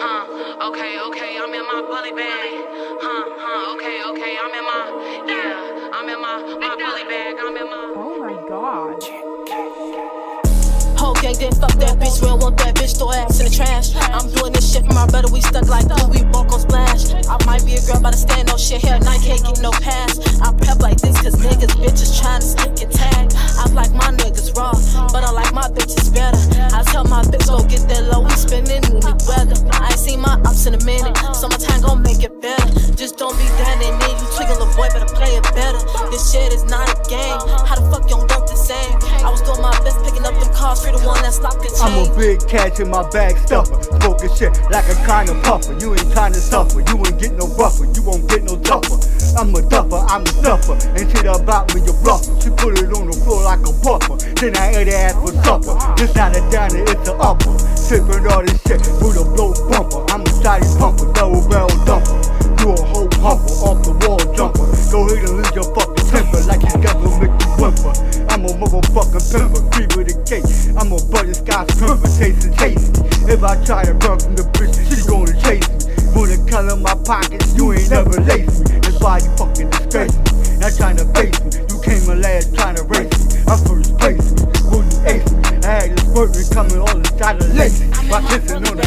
huh. Okay, okay, I'm in my bully bag. Huh, huh. Okay, okay, I'm in my, yeah, I'm in my, my bully bag. I'm in my. Oh my god. Whole gang didn't fuck that bitch, we don't want that bitch, throw ass in the trash. I'm doing this shit for my brother, we stuck like glue, we walk on splash. I might be a girl, but I stand no shit here, night can't get no pass. I prep like this, cause niggas, bitches trying to sneak and then you tweaking, little boy, better play it better. This shit is not a game, how the fuck you don't work the same? I was doing my best picking up them cars, free the one that stopped the chain. I'm a big catch in my bag stuffer. Smoking shit like a kind of puffer. You ain't trying to suffer. You ain't get no rougher. You won't get no tougher. I'm a duffer, I'm a stuffer. Ain't shit about me, you bluffer. She put it on the floor like a buffer. Then I ate her ass for supper. This not a downer, it's a upper. Sipping all this shit with a motherfucking pimper, free with a cake. I'm a butterscotch pimper, tasting tasty. If I try to run from the bitch, she gonna chase me. Wanna color my pockets, you ain't never lace me. That's why you fucking disgrace me. Not trying to face me, you came in last trying to race me. I first place me, wouldn't ace me. I had this working coming all inside of lazy. My kissing on the